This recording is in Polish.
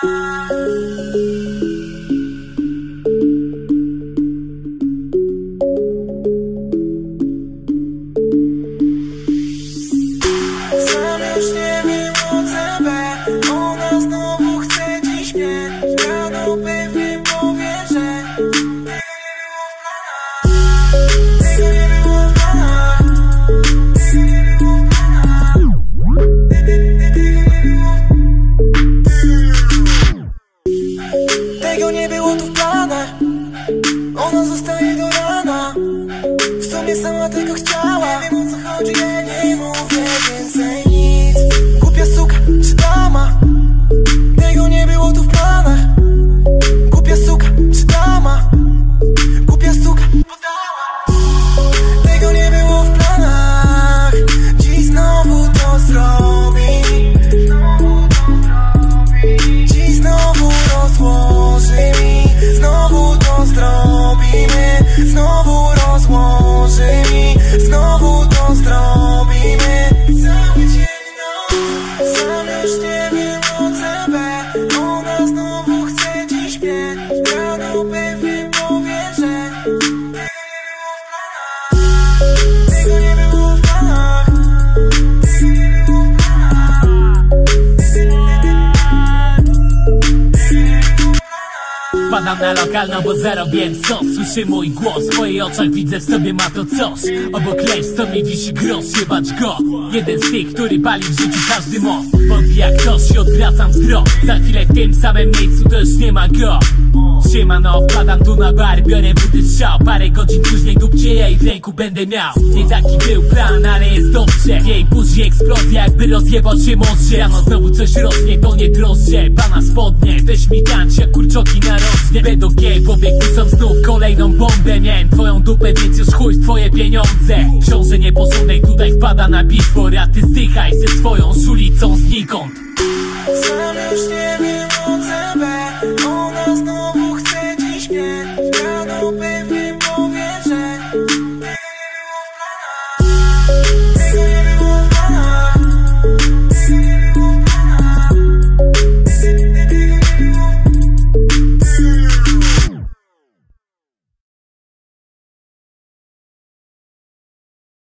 Sam Nie wiem o co chodzi, ja nie mówię więcej Padam na lokalną, bo zarobiłem sos Słyszy mój głos, w twoich oczach widzę w sobie ma to coś. Obok lęś, co mi wisi grosz, jebać go. Jeden z tych, który pali w życiu każdy most. Podbija ktoś i odwracam wzrok Za chwilę w tym samym miejscu to już nie ma go. Siemano, wpadam tu na bar, biorę buty strzał Parę godzin później dupcie i w ręku będę miał. Nie taki był plan, ale jest dobrze. W jej buzi eksplozja, jakby rozjebał się może Rano znowu coś rośnie, to nie drożdże Pana spodnie. Weź mi tańcz, jak kurczoki narosnie. Będą gej, pobiegł sam znów kolejną bombę. Miałem twoją dupę, więc już chuj twoje pieniądze. Książę nieposłudnej tutaj wpada na bitwór A ty zdychaj ze swoją szulicą znikąd. Sam już nie wiem o CB Ona znowu chce dziś mnie. Rano pewnie